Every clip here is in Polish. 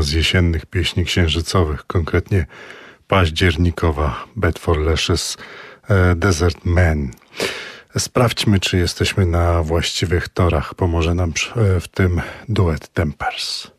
z jesiennych pieśni księżycowych, konkretnie październikowa Bedford Lashes e, Desert Man. Sprawdźmy, czy jesteśmy na właściwych torach. Pomoże nam e, w tym duet Tempers.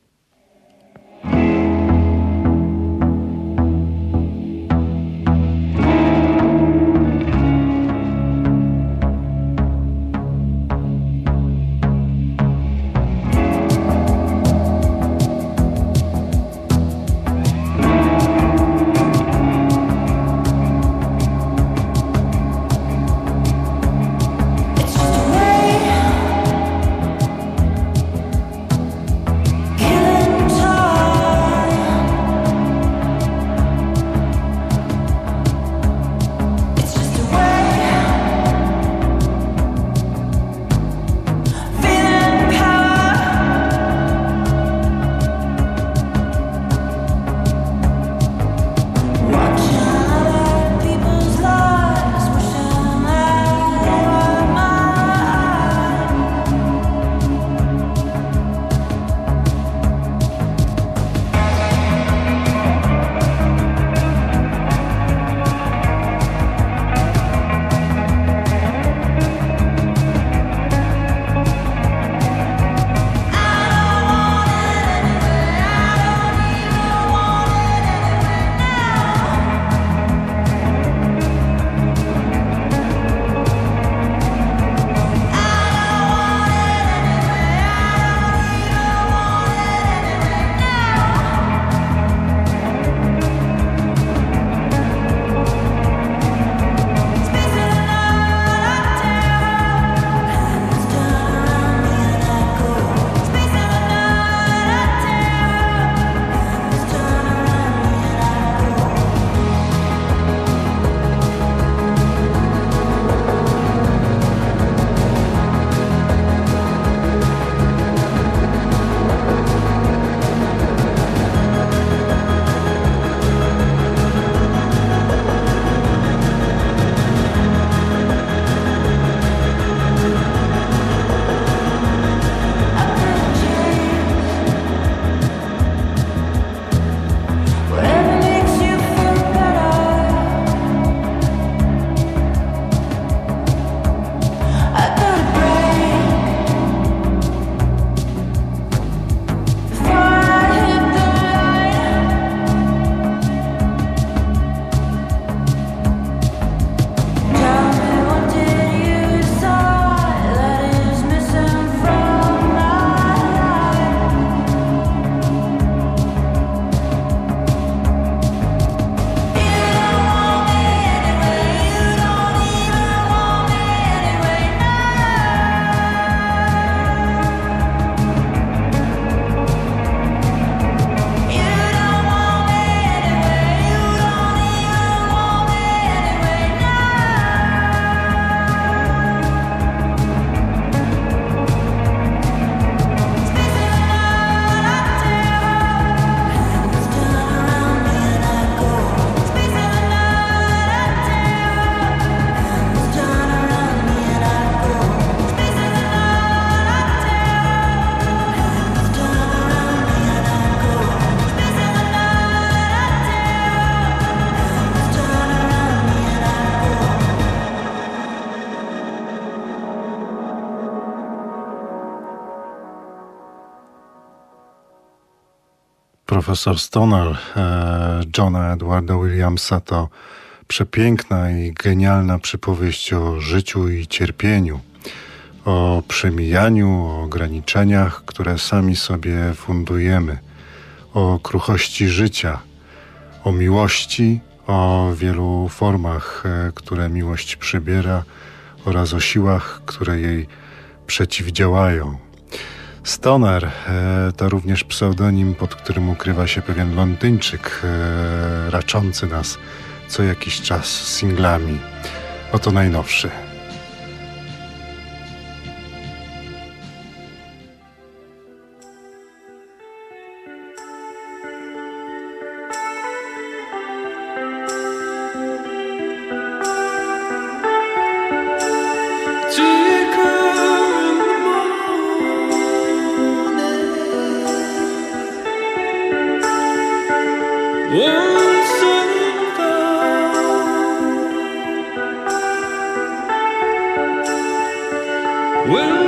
Profesor Stoner Johna Edwarda Williamsa to przepiękna i genialna przypowieść o życiu i cierpieniu, o przemijaniu, o ograniczeniach, które sami sobie fundujemy, o kruchości życia, o miłości, o wielu formach, e, które miłość przybiera oraz o siłach, które jej przeciwdziałają. Stoner e, to również pseudonim, pod którym ukrywa się pewien Londyńczyk e, raczący nas co jakiś czas singlami. Oto najnowszy. When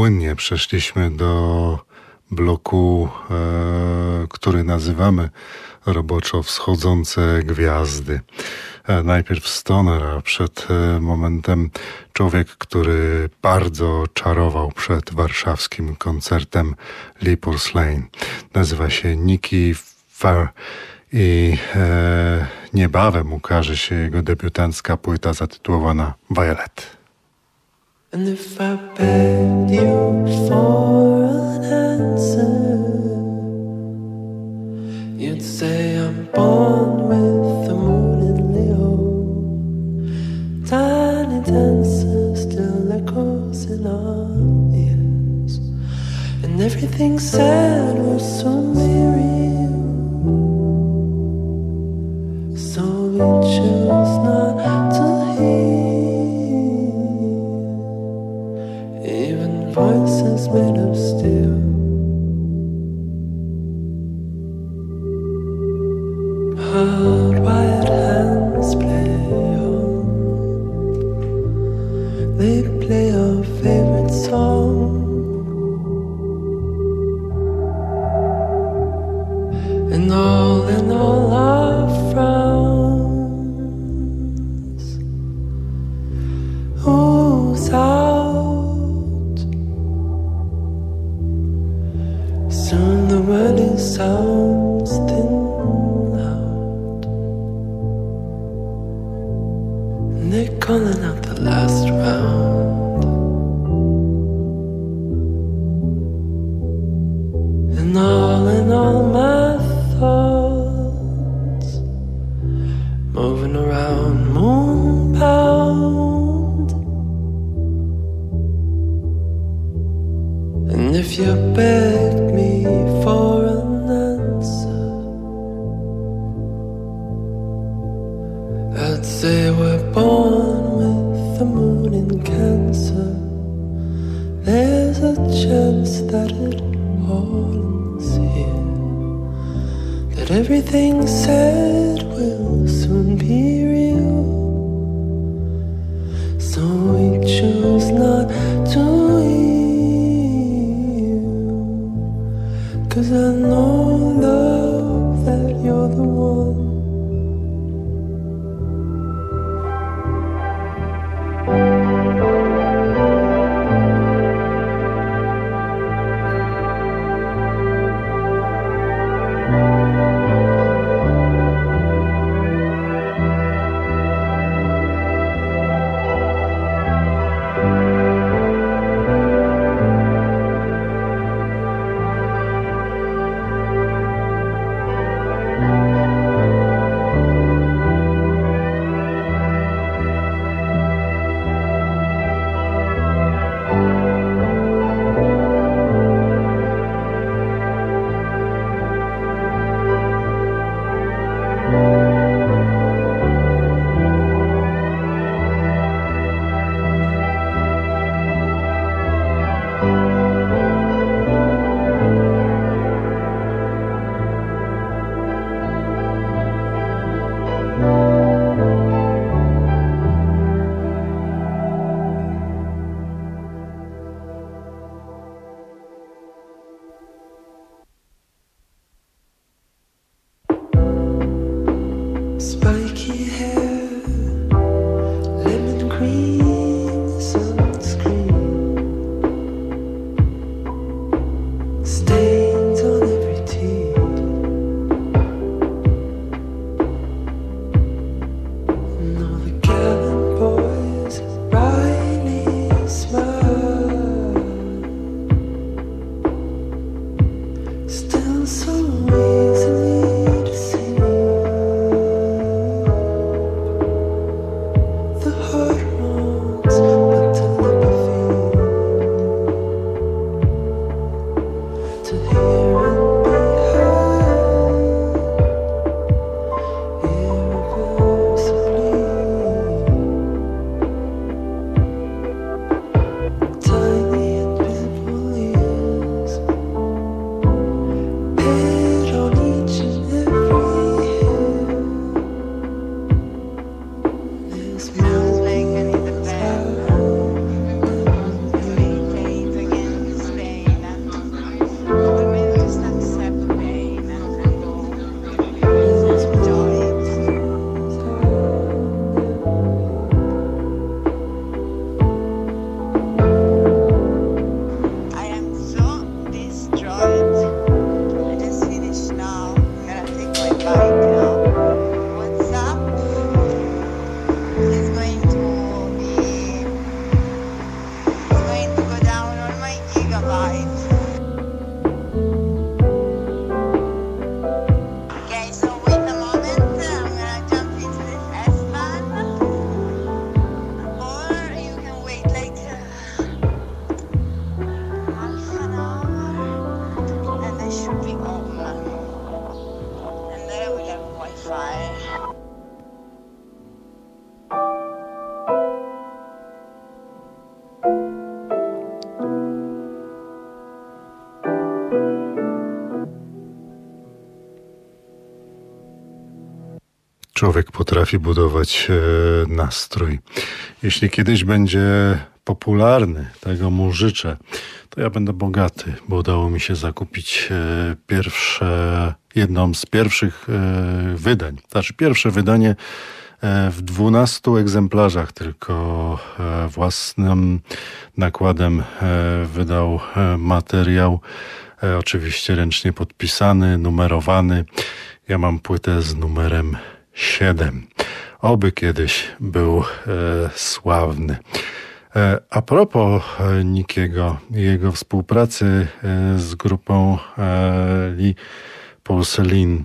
płynnie przeszliśmy do bloku, e, który nazywamy roboczo wschodzące gwiazdy. E, najpierw Stoner, a przed e, momentem człowiek, który bardzo czarował przed warszawskim koncertem Leapers Lane. Nazywa się Nicky Fair i e, niebawem ukaże się jego debiutancka płyta zatytułowana Violet. And if I begged you for an answer, you'd say I'm born with the moon in Leo. Tiny dancer still echoes in our ears, and everything said soon be real. So we choose Człowiek potrafi budować e, nastrój. Jeśli kiedyś będzie popularny, tego mu życzę, to ja będę bogaty, bo udało mi się zakupić e, pierwsze, jedną z pierwszych e, wydań. Znaczy pierwsze wydanie w 12 egzemplarzach, tylko własnym nakładem wydał materiał, oczywiście ręcznie podpisany, numerowany. Ja mam płytę z numerem 7. Oby kiedyś był e, sławny. E, a propos e, Nikiego i jego współpracy e, z grupą e, Lee Porcelain,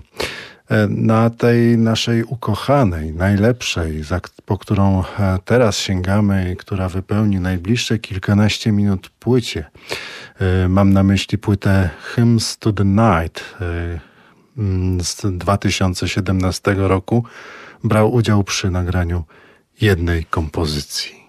e, na tej naszej ukochanej, najlepszej, po którą teraz sięgamy i która wypełni najbliższe kilkanaście minut płycie. Mam na myśli płytę Hymns to the Night z 2017 roku. Brał udział przy nagraniu jednej kompozycji.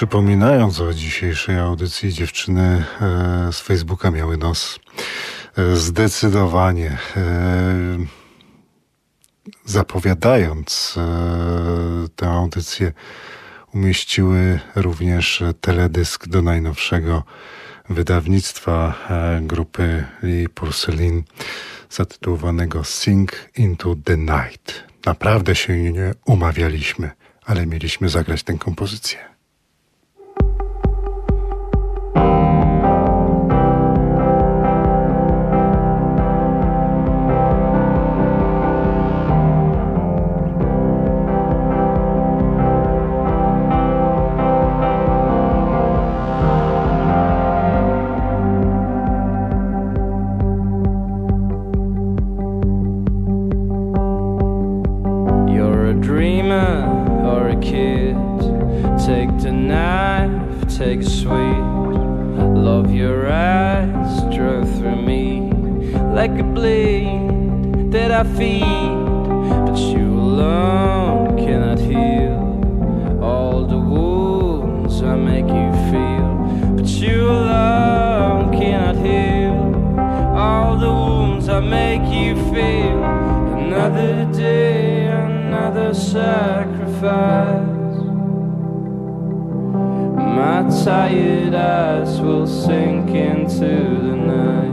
Przypominając o dzisiejszej audycji, dziewczyny e, z Facebooka miały nos e, zdecydowanie e, zapowiadając tę audycję, umieściły również teledysk do najnowszego wydawnictwa grupy Lee Porcelain zatytułowanego Sing into the Night. Naprawdę się nie umawialiśmy, ale mieliśmy zagrać tę kompozycję. Tired eyes will sink into the night.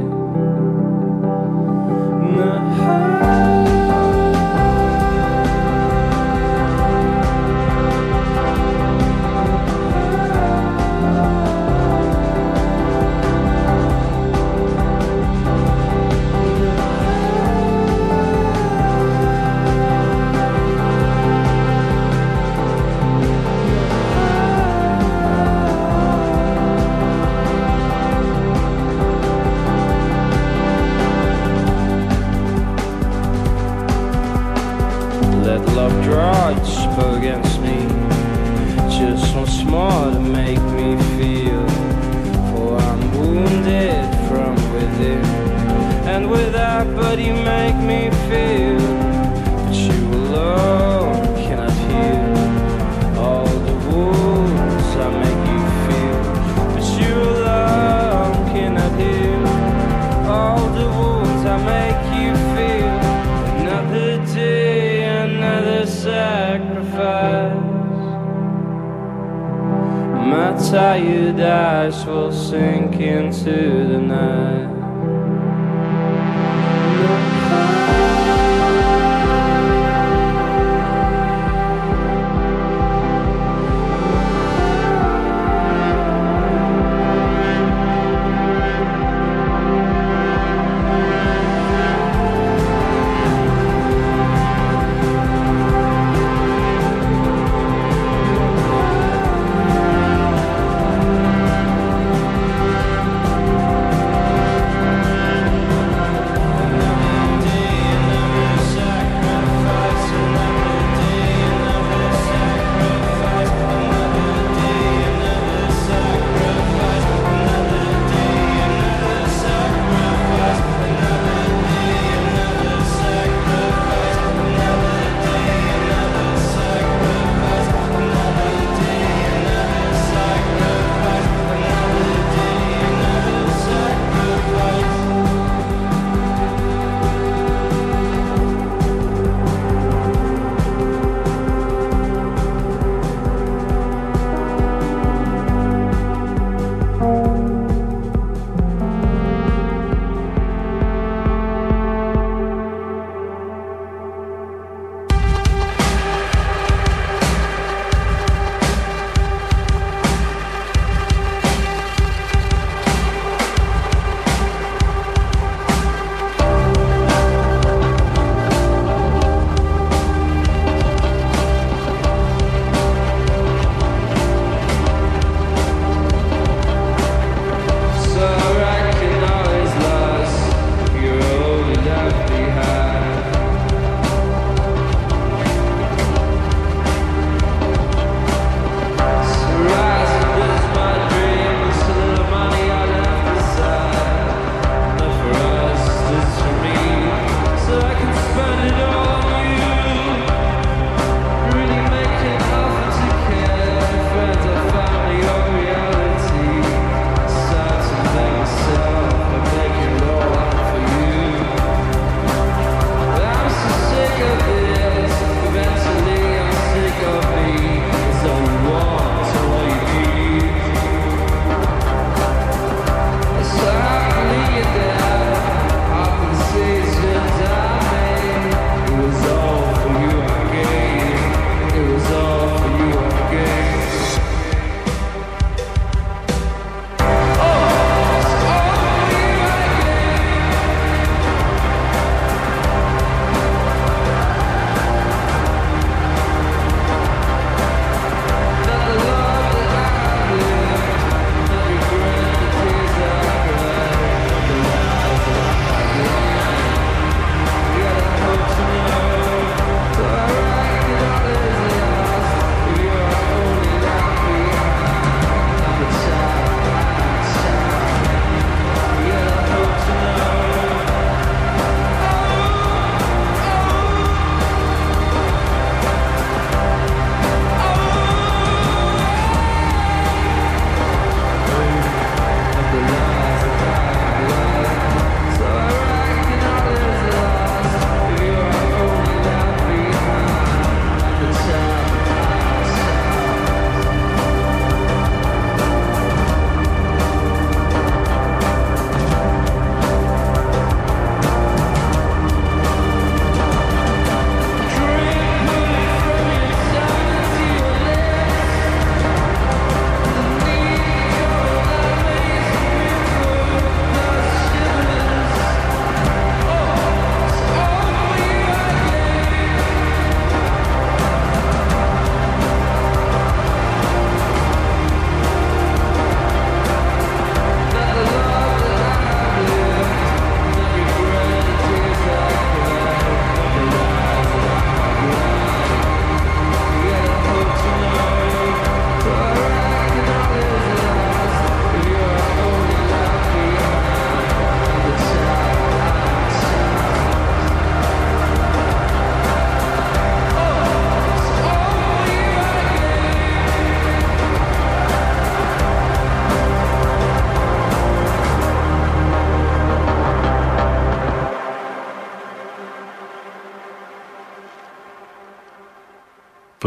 More to make me feel. For I'm wounded from within. And without but you make me feel. Tired eyes will sink into the night.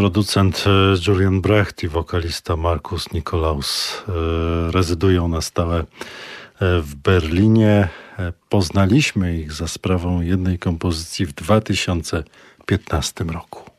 Producent e, Julian Brecht i wokalista Markus Nikolaus e, rezydują na stałe e, w Berlinie. Poznaliśmy ich za sprawą jednej kompozycji w 2015 roku.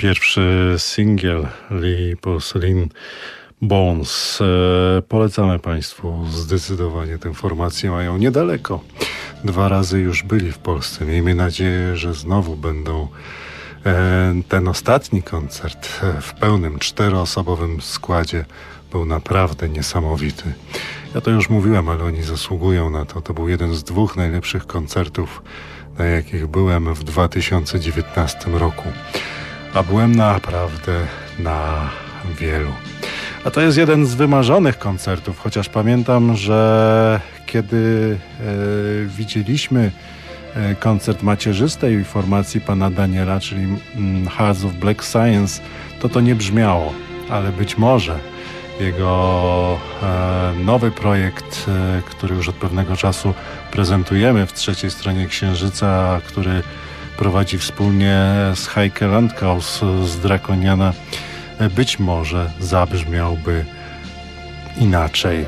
Pierwszy singiel Lee Porcelain Bones. E, polecamy Państwu zdecydowanie tę formację. Mają niedaleko. Dwa razy już byli w Polsce. Miejmy nadzieję, że znowu będą e, ten ostatni koncert w pełnym czteroosobowym składzie był naprawdę niesamowity. Ja to już mówiłem, ale oni zasługują na to. To był jeden z dwóch najlepszych koncertów, na jakich byłem w 2019 roku a byłem naprawdę na wielu. A to jest jeden z wymarzonych koncertów, chociaż pamiętam, że kiedy e, widzieliśmy e, koncert macierzystej formacji pana Daniela, czyli mm, Hearts of Black Science, to to nie brzmiało, ale być może Jego e, nowy projekt, e, który już od pewnego czasu prezentujemy w trzeciej stronie Księżyca, który prowadzi wspólnie z Heike Landkaus z Drakoniana, być może zabrzmiałby inaczej.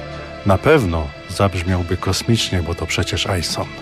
Na pewno zabrzmiałby kosmicznie, bo to przecież Ison.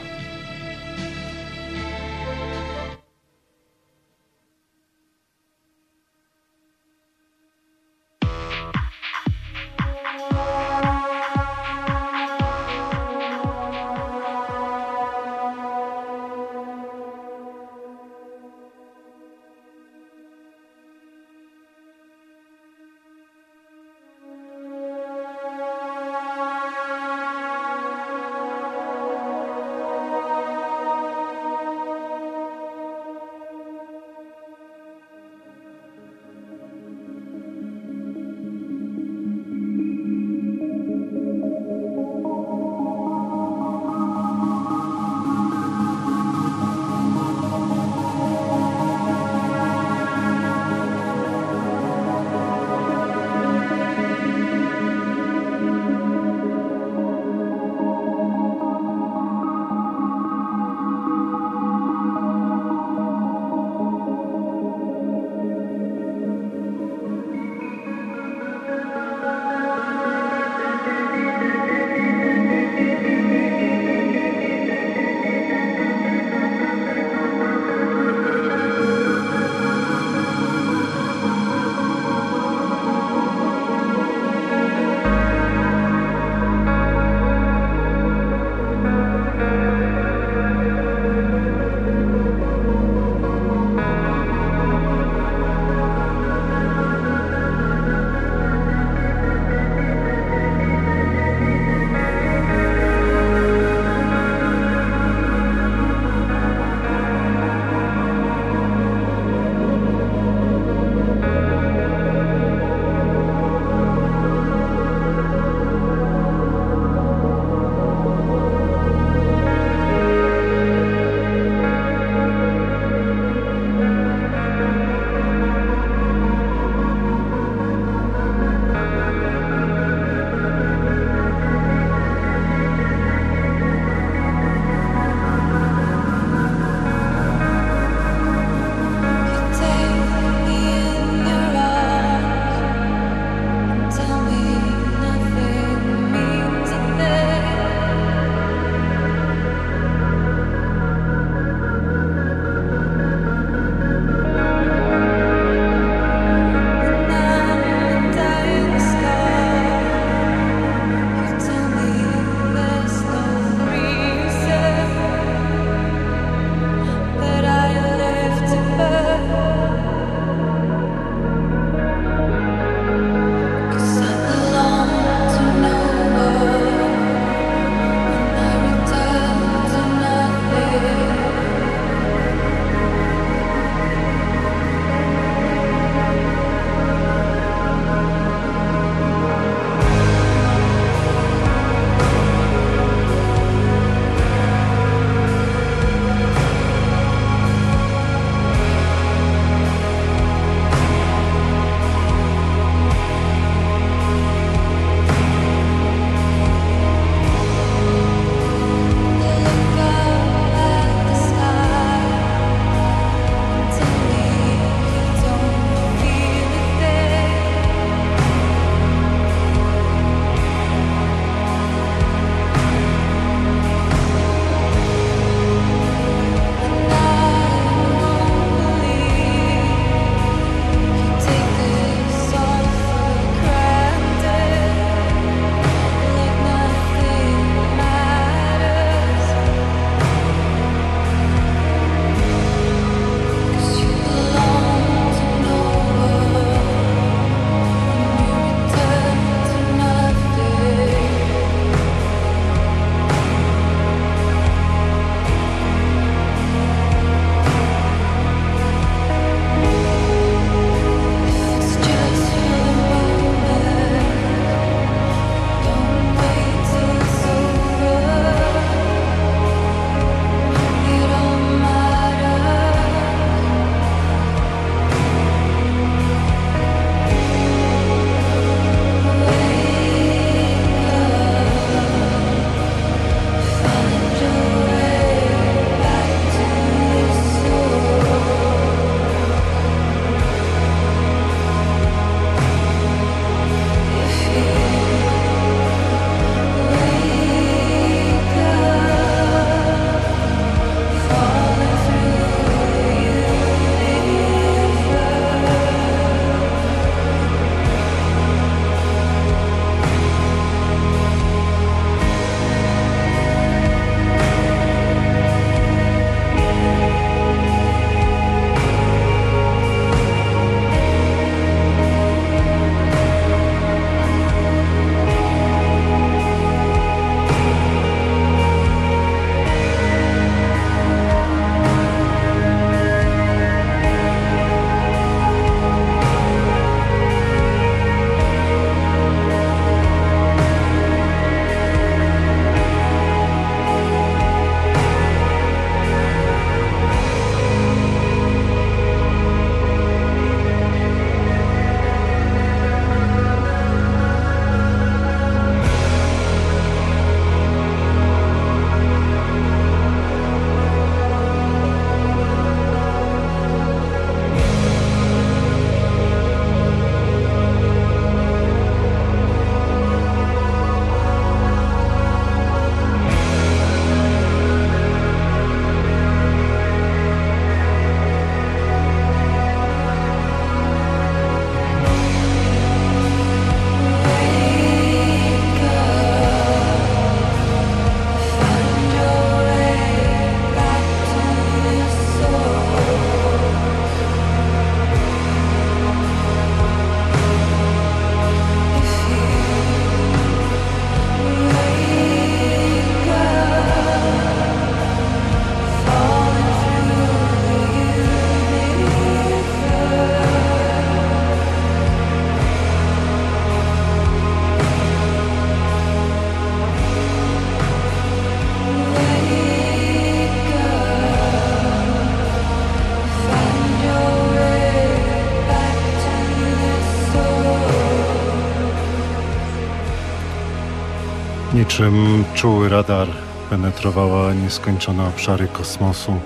Niczym czuły radar penetrowała nieskończone obszary kosmosu,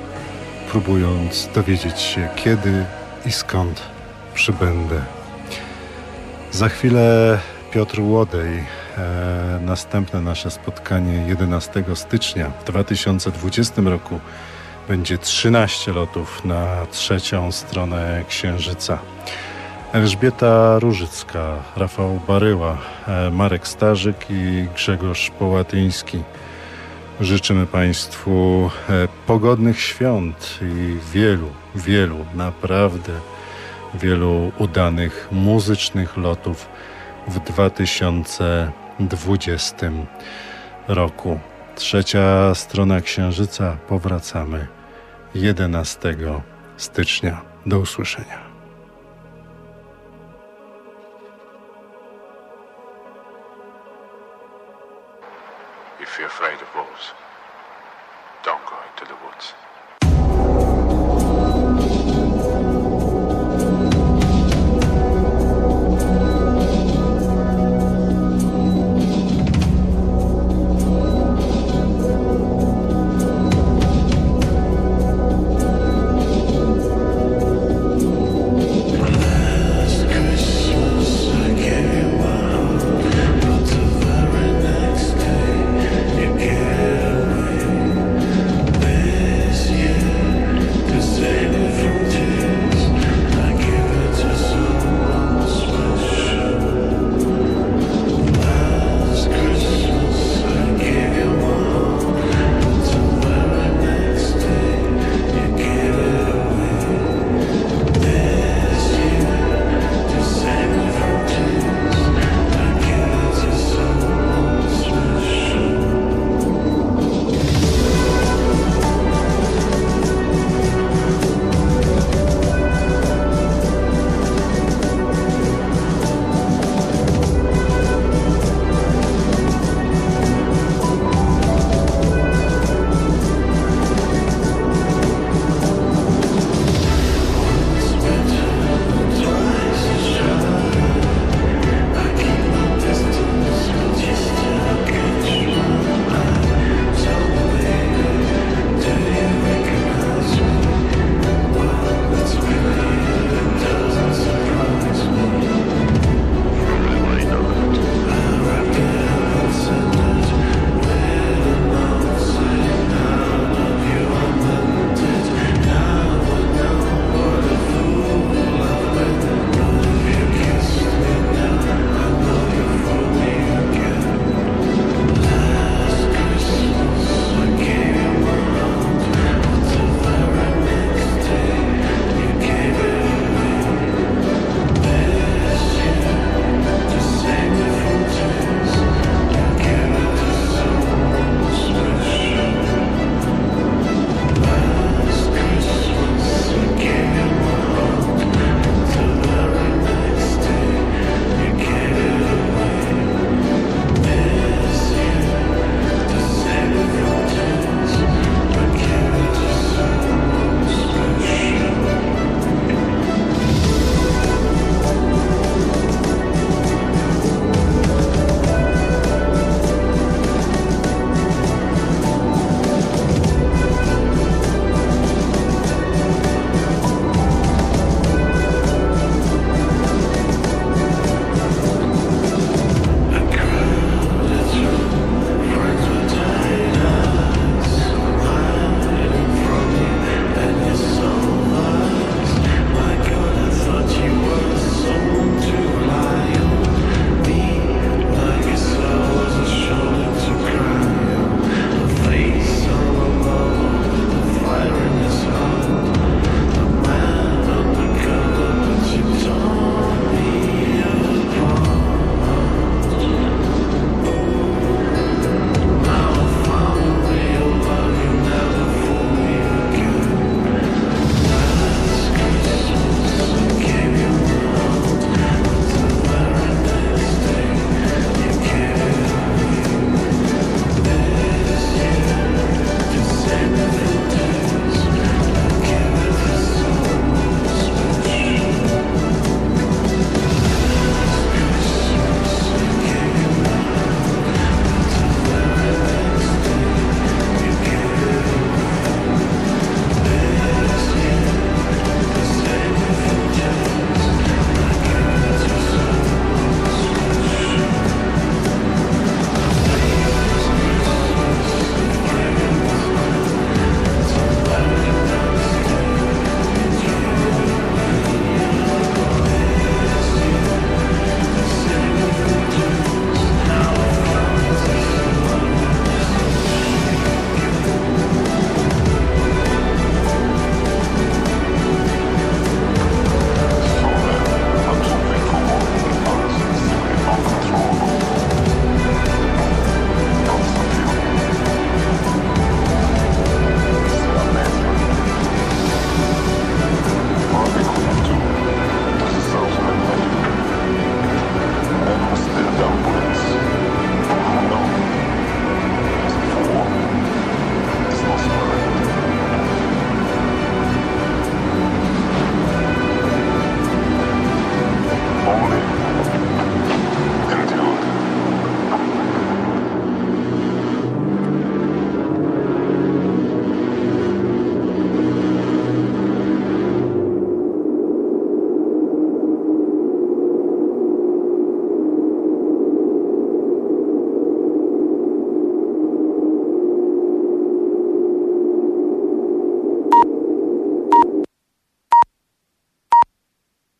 próbując dowiedzieć się kiedy i skąd przybędę. Za chwilę Piotr Łodej. E, następne nasze spotkanie 11 stycznia w 2020 roku będzie 13 lotów na trzecią stronę Księżyca. Elżbieta Różycka, Rafał Baryła, e, Marek Starzyk i Grzegorz Połatyński. Życzymy Państwu e, pogodnych świąt i wielu, wielu, naprawdę wielu udanych muzycznych lotów w 2020 roku. Trzecia strona Księżyca powracamy 11 stycznia. Do usłyszenia.